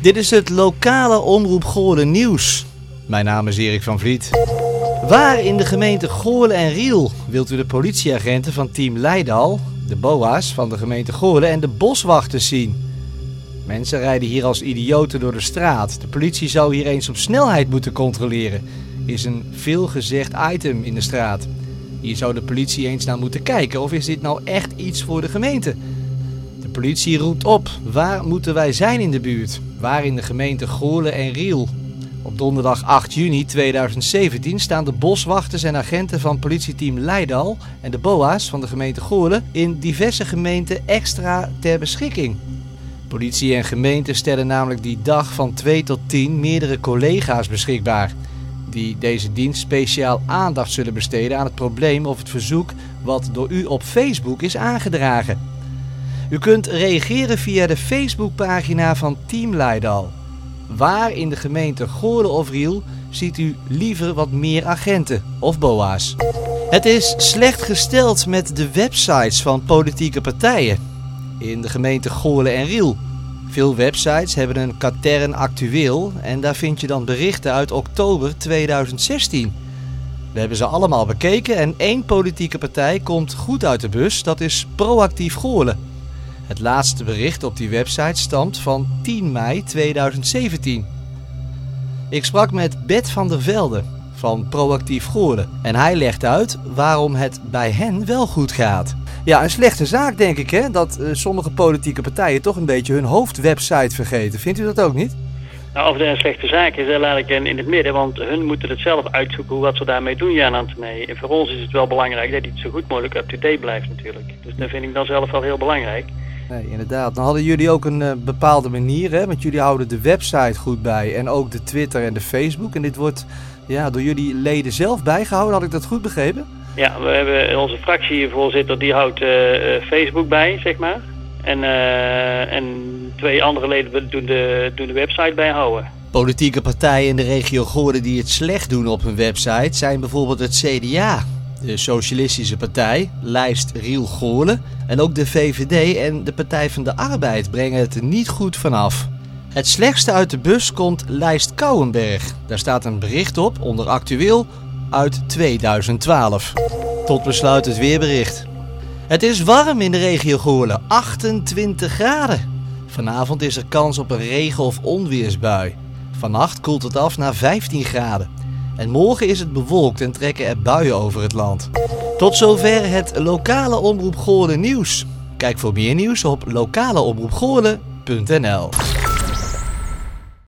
Dit is het lokale Omroep Goorlen nieuws. Mijn naam is Erik van Vliet. Waar in de gemeente Goorlen en Riel wilt u de politieagenten van team Leidal, de BOA's van de gemeente Goorlen en de boswachters zien? Mensen rijden hier als idioten door de straat. De politie zou hier eens op snelheid moeten controleren. Is een veelgezegd item in de straat. Hier zou de politie eens naar moeten kijken of is dit nou echt iets voor de gemeente? Politie roept op. Waar moeten wij zijn in de buurt? Waar in de gemeente Goorlen en Riel? Op donderdag 8 juni 2017 staan de boswachters en agenten van politieteam Leidal en de BOA's van de gemeente Goorlen in diverse gemeenten extra ter beschikking. Politie en gemeente stellen namelijk die dag van 2 tot 10 meerdere collega's beschikbaar. Die deze dienst speciaal aandacht zullen besteden aan het probleem of het verzoek wat door u op Facebook is aangedragen. U kunt reageren via de Facebookpagina van Team Leidal. Waar in de gemeente Goorlen of Riel ziet u liever wat meer agenten of boa's? Het is slecht gesteld met de websites van politieke partijen in de gemeente Goorlen en Riel. Veel websites hebben een katern actueel en daar vind je dan berichten uit oktober 2016. We hebben ze allemaal bekeken en één politieke partij komt goed uit de bus, dat is Proactief Goorlen. Het laatste bericht op die website stamt van 10 mei 2017. Ik sprak met Bert van der Velde van Proactief Goorlen en hij legt uit waarom het bij hen wel goed gaat. Ja, een slechte zaak denk ik hè, dat uh, sommige politieke partijen toch een beetje hun hoofdwebsite vergeten. Vindt u dat ook niet? Nou, of het een slechte zaak is, dat laat ik in, in het midden, want hun moeten het zelf uitzoeken wat ze daarmee doen, Jan Antonie. En voor ons is het wel belangrijk dat het zo goed mogelijk up-to-date blijft natuurlijk. Dus dat vind ik dan zelf wel heel belangrijk. Nee, inderdaad. Dan hadden jullie ook een uh, bepaalde manier, hè? want jullie houden de website goed bij en ook de Twitter en de Facebook. En dit wordt ja, door jullie leden zelf bijgehouden, had ik dat goed begrepen? Ja, we hebben onze fractievoorzitter die houdt uh, Facebook bij, zeg maar. En, uh, en twee andere leden doen de, doen de website bijhouden. Politieke partijen in de regio Goorden die het slecht doen op hun website zijn bijvoorbeeld het CDA, de Socialistische Partij, lijst Riel Goorlen en ook de VVD en de Partij van de Arbeid brengen het er niet goed vanaf. Het slechtste uit de bus komt lijst Kouwenberg. Daar staat een bericht op onder actueel uit 2012. Tot besluit het weerbericht. Het is warm in de regio Goorlen, 28 graden. Vanavond is er kans op een regen- of onweersbui. Vannacht koelt het af naar 15 graden. En morgen is het bewolkt en trekken er buien over het land. Tot zover het lokale Omroep Goorlen nieuws. Kijk voor meer nieuws op lokaleomroepgoorlen.nl